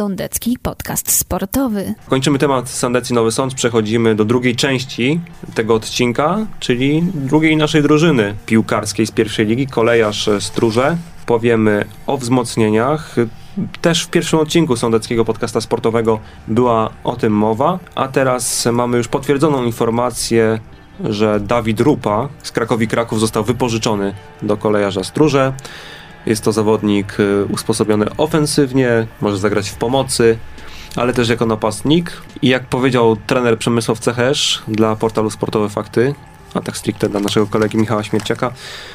Sądecki Podcast Sportowy. Kończymy temat Sandecji Nowy Sąd, przechodzimy do drugiej części tego odcinka, czyli drugiej naszej drużyny piłkarskiej z pierwszej ligi, kolejarz Stróże. Powiemy o wzmocnieniach. Też w pierwszym odcinku Sądeckiego Podcasta Sportowego była o tym mowa, a teraz mamy już potwierdzoną informację, że Dawid Rupa z Krakowi Kraków został wypożyczony do kolejarza Stróże. Jest to zawodnik y, usposobiony ofensywnie, może zagrać w pomocy, ale też jako napastnik. I jak powiedział trener Przemysław Cechesz dla portalu Sportowe Fakty, a tak stricte dla naszego kolegi Michała Śmierciaka,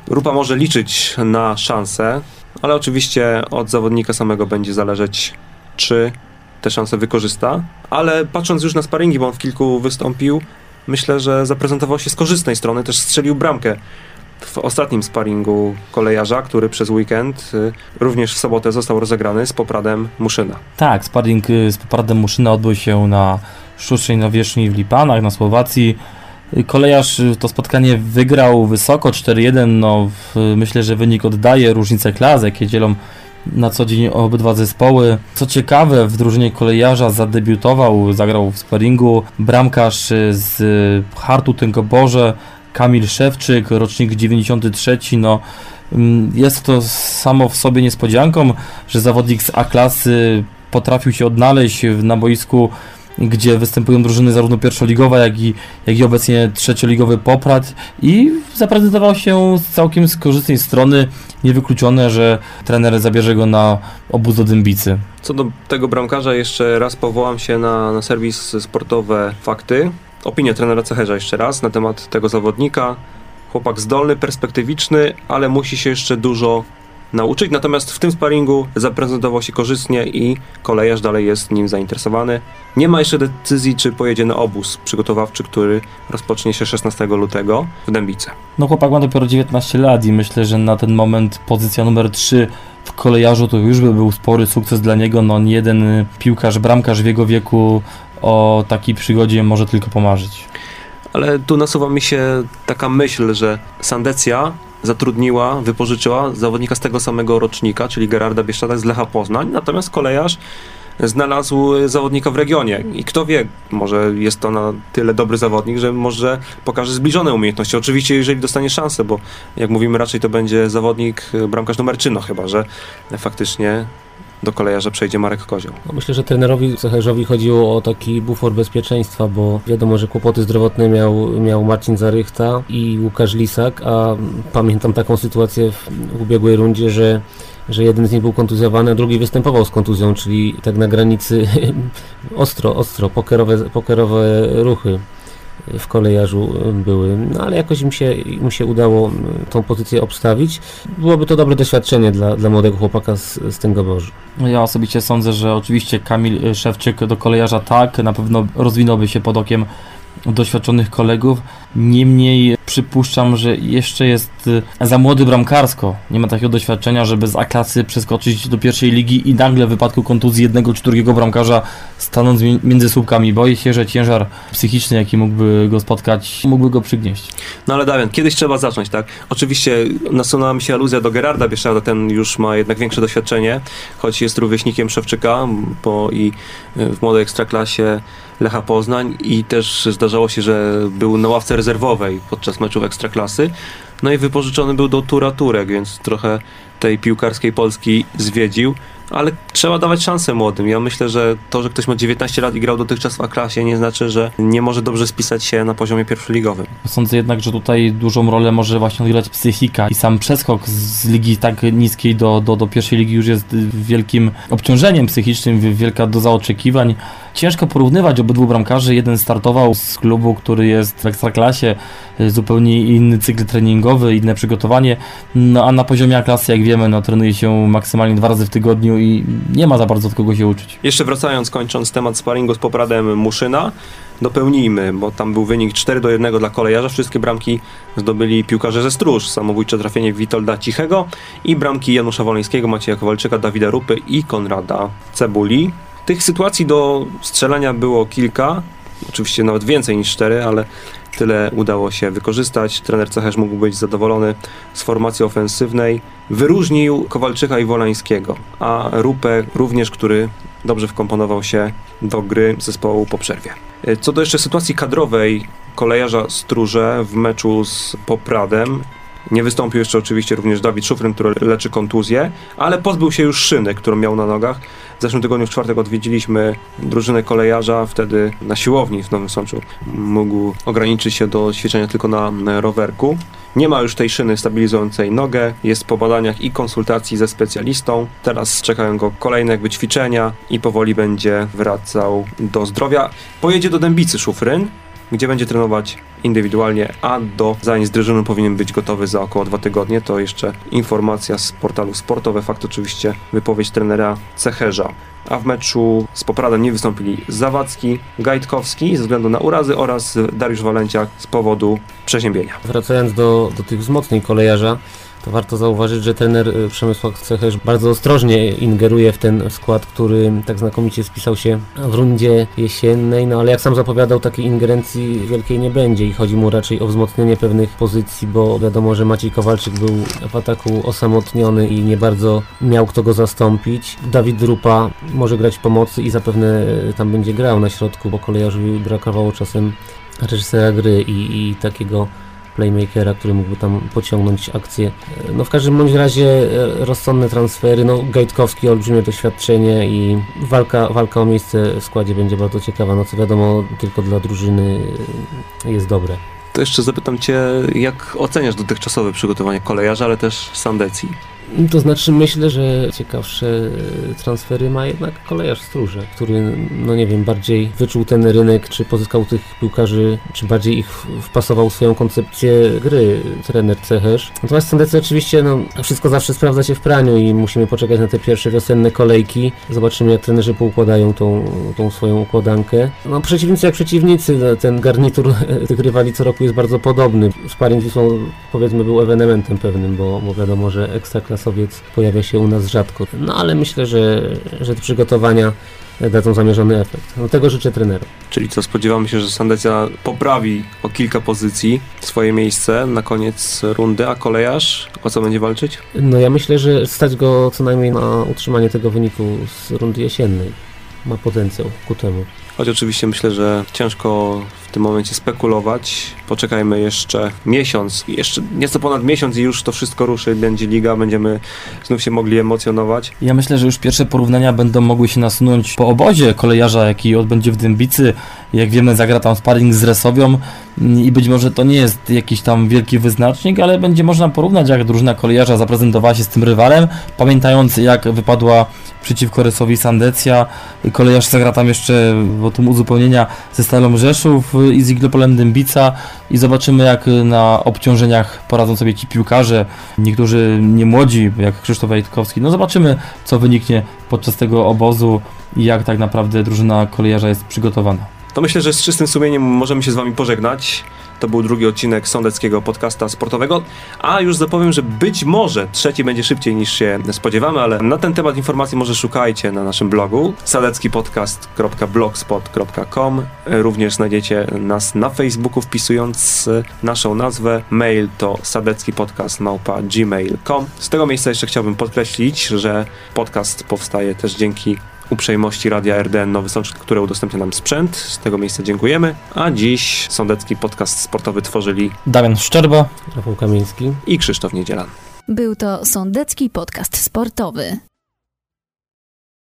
Rupa może liczyć na szansę, ale oczywiście od zawodnika samego będzie zależeć, czy te szanse wykorzysta. Ale patrząc już na sparingi, bo on w kilku wystąpił, myślę, że zaprezentował się z korzystnej strony, też strzelił bramkę w ostatnim sparingu kolejarza, który przez weekend y, również w sobotę został rozegrany z Popradem Muszyna. Tak, sparring y, z Popradem Muszyna odbył się na Sztucznej Nawierzchni w Lipanach na Słowacji. Y, kolejarz to spotkanie wygrał wysoko 4-1. No, myślę, że wynik oddaje różnicę klas, jakie dzielą na co dzień obydwa zespoły. Co ciekawe, w drużynie kolejarza zadebiutował, zagrał w sparingu bramkarz z Hartu Tęgoborze, Kamil Szewczyk, rocznik 93, no mm, jest to samo w sobie niespodzianką, że zawodnik z A-klasy potrafił się odnaleźć na boisku, gdzie występują drużyny zarówno pierwszoligowe, jak i, jak i obecnie trzecioligowy Poprad i zaprezentował się z całkiem z korzystnej strony. Niewykluczone, że trener zabierze go na obóz do Dębicy. Co do tego bramkarza, jeszcze raz powołam się na, na serwis sportowe Fakty opinię trenera Cecherza jeszcze raz na temat tego zawodnika. Chłopak zdolny, perspektywiczny, ale musi się jeszcze dużo nauczyć. Natomiast w tym sparingu zaprezentował się korzystnie i kolejarz dalej jest nim zainteresowany. Nie ma jeszcze decyzji, czy pojedzie na obóz przygotowawczy, który rozpocznie się 16 lutego w Dębice. No chłopak ma dopiero 19 lat i myślę, że na ten moment pozycja numer 3 w kolejarzu to już by był spory sukces dla niego. No jeden piłkarz, bramkarz w jego wieku o takiej przygodzie może tylko pomarzyć. Ale tu nasuwa mi się taka myśl, że Sandecja zatrudniła, wypożyczyła zawodnika z tego samego rocznika, czyli Gerarda Bieszczada z Lecha Poznań, natomiast kolejarz znalazł zawodnika w regionie i kto wie, może jest to na tyle dobry zawodnik, że może pokaże zbliżone umiejętności. Oczywiście, jeżeli dostanie szansę, bo jak mówimy, raczej to będzie zawodnik bramkarz numer 3, no chyba, że faktycznie do kolejarza przejdzie Marek Kozioł. No myślę, że trenerowi Cecherzowi chodziło o taki bufor bezpieczeństwa, bo wiadomo, że kłopoty zdrowotne miał, miał Marcin Zarychta i Łukasz Lisak, a pamiętam taką sytuację w ubiegłej rundzie, że że jeden z nich był kontuzjowany, a drugi występował z kontuzją, czyli tak na granicy ostro, ostro, pokerowe, pokerowe ruchy w kolejarzu były, no ale jakoś im się, im się udało tą pozycję obstawić. Byłoby to dobre doświadczenie dla, dla młodego chłopaka z, z tego Boży. Ja osobiście sądzę, że oczywiście Kamil Szewczyk do kolejarza tak, na pewno rozwinąłby się pod okiem doświadczonych kolegów. Niemniej przypuszczam, że jeszcze jest y, za młody bramkarsko. Nie ma takiego doświadczenia, żeby z A-klasy przeskoczyć do pierwszej ligi i nagle w wypadku kontuzji jednego czy drugiego bramkarza stanąć między słupkami. Boję się, że ciężar psychiczny, jaki mógłby go spotkać, mógłby go przygnieść. No ale Damian, kiedyś trzeba zacząć, tak? Oczywiście nasunęła mi się aluzja do Gerarda Bieszczada, ten już ma jednak większe doświadczenie, choć jest rówieśnikiem Szewczyka, bo i w młodej ekstraklasie Lecha Poznań i też zdarzało się, że był na ławce rezerwowej podczas meczów Ekstraklasy. No i wypożyczony był do Tura Turek, więc trochę tej piłkarskiej Polski zwiedził ale trzeba dawać szansę młodym. Ja myślę, że to, że ktoś ma 19 lat i grał dotychczas w A-klasie nie znaczy, że nie może dobrze spisać się na poziomie pierwszoligowym. Sądzę jednak, że tutaj dużą rolę może właśnie odgrywać psychika i sam przeskok z ligi tak niskiej do, do, do pierwszej ligi już jest wielkim obciążeniem psychicznym, wielka doza oczekiwań. Ciężko porównywać obydwu bramkarzy. Jeden startował z klubu, który jest w ekstraklasie, zupełnie inny cykl treningowy, inne przygotowanie, no a na poziomie A-klasy, jak wiemy, no, trenuje się maksymalnie dwa razy w tygodniu i nie ma za bardzo od kogo się uczyć. Jeszcze wracając, kończąc temat sparingu z Popradem Muszyna, dopełnijmy, bo tam był wynik 4 do 1 dla kolejarza. Wszystkie bramki zdobyli piłkarze ze Stróż. Samobójcze trafienie Witolda Cichego i bramki Janusza Woleńskiego, Macieja Kowalczyka, Dawida Rupy i Konrada Cebuli. Tych sytuacji do strzelania było kilka, oczywiście nawet więcej niż cztery, ale tyle udało się wykorzystać. Trener Cecherz mógł być zadowolony z formacji ofensywnej. Wyróżnił Kowalczyka i Wolańskiego, a Rupę również, który dobrze wkomponował się do gry zespołu po przerwie. Co do jeszcze sytuacji kadrowej kolejarza Stróże w meczu z Popradem, nie wystąpił jeszcze oczywiście również Dawid Szufryn, który leczy kontuzję, ale pozbył się już szyny, którą miał na nogach. W zeszłym tygodniu w czwartek odwiedziliśmy drużynę kolejarza, wtedy na siłowni w Nowym Sączu mógł ograniczyć się do ćwiczenia tylko na rowerku. Nie ma już tej szyny stabilizującej nogę, jest po badaniach i konsultacji ze specjalistą. Teraz czekają go kolejne jakby ćwiczenia i powoli będzie wracał do zdrowia. Pojedzie do Dębicy Szufryn, gdzie będzie trenować indywidualnie, a do zajęć z drużyną powinien być gotowy za około dwa tygodnie. To jeszcze informacja z portalu Sportowe Fakt, oczywiście wypowiedź trenera Cecherza. A w meczu z Popradem nie wystąpili Zawadzki, Gajtkowski ze względu na urazy oraz Dariusz Walenciak z powodu przeziębienia. Wracając do, do tych wzmocnień kolejarza, to warto zauważyć, że trener y, Przemysław Cecherz bardzo ostrożnie ingeruje w ten skład, który tak znakomicie spisał się w rundzie jesiennej, no ale jak sam zapowiadał, takiej ingerencji wielkiej nie będzie i chodzi mu raczej o wzmocnienie pewnych pozycji, bo wiadomo, że Maciej Kowalczyk był w ataku osamotniony i nie bardzo miał kto go zastąpić. Dawid Rupa może grać pomocy i zapewne tam będzie grał na środku, bo kolejarzowi brakowało czasem reżysera gry i, i takiego playmakera, który mógłby tam pociągnąć akcję. No w każdym bądź razie e, rozsądne transfery, no Gajtkowski olbrzymie doświadczenie i walka, walka o miejsce w składzie będzie bardzo ciekawa, no co wiadomo tylko dla drużyny e, jest dobre. To jeszcze zapytam Cię, jak oceniasz dotychczasowe przygotowanie kolejarza, ale też Sandecji? To znaczy myślę, że ciekawsze transfery ma jednak kolejarz Stróże, który, no nie wiem, bardziej wyczuł ten rynek, czy pozyskał tych piłkarzy, czy bardziej ich wpasował w swoją koncepcję gry trener Cechesz. Natomiast tendencja oczywiście, no wszystko zawsze sprawdza się w praniu i musimy poczekać na te pierwsze wiosenne kolejki. Zobaczymy jak trenerzy poukładają tą, tą swoją układankę. No przeciwnicy jak przeciwnicy, no, ten garnitur tych rywali co roku jest bardzo podobny. Sparring z Wisłą powiedzmy był ewenementem pewnym, bo, bo wiadomo, że ekstraklas klasowiec pojawia się u nas rzadko. No ale myślę, że, że te przygotowania dadzą zamierzony efekt. No tego życzę trenerom. Czyli co, spodziewamy się, że Sandecja poprawi o kilka pozycji swoje miejsce na koniec rundy, a kolejarz o co będzie walczyć? No ja myślę, że stać go co najmniej na utrzymanie tego wyniku z rundy jesiennej. Ma potencjał ku temu. Choć oczywiście myślę, że ciężko tym momencie spekulować. Poczekajmy jeszcze miesiąc, jeszcze nieco ponad miesiąc i już to wszystko ruszy, będzie liga, będziemy znów się mogli emocjonować. Ja myślę, że już pierwsze porównania będą mogły się nasunąć po obozie kolejarza, jaki odbędzie w Dębicy. Jak wiemy, zagra tam sparring z Resowią i być może to nie jest jakiś tam wielki wyznacznik, ale będzie można porównać, jak drużyna kolejarza zaprezentowała się z tym rywalem, pamiętając jak wypadła przeciwko Resowi Sandecja. Kolejarz zagra tam jeszcze o tym uzupełnienia ze Stalą Rzeszów i z Iglopolem Dębica i zobaczymy jak na obciążeniach poradzą sobie ci piłkarze, niektórzy nie młodzi, jak Krzysztof Wajtkowski. No zobaczymy co wyniknie podczas tego obozu i jak tak naprawdę drużyna kolejarza jest przygotowana. To myślę, że z czystym sumieniem możemy się z Wami pożegnać. To był drugi odcinek Sądeckiego Podcasta Sportowego, a już zapowiem, że być może trzeci będzie szybciej niż się spodziewamy, ale na ten temat informacji może szukajcie na naszym blogu sadeckipodcast.blogspot.com Również znajdziecie nas na Facebooku wpisując naszą nazwę. Mail to sadeckipodcast.gmail.com Z tego miejsca jeszcze chciałbym podkreślić, że podcast powstaje też dzięki uprzejmości Radia RDN Nowy Sącz, które udostępnia nam sprzęt. Z tego miejsca dziękujemy. A dziś sądecki podcast sportowy tworzyli Damian Szczerba, Rafał Kamiński i Krzysztof Niedzielan. Był to Sądecki Podcast Sportowy.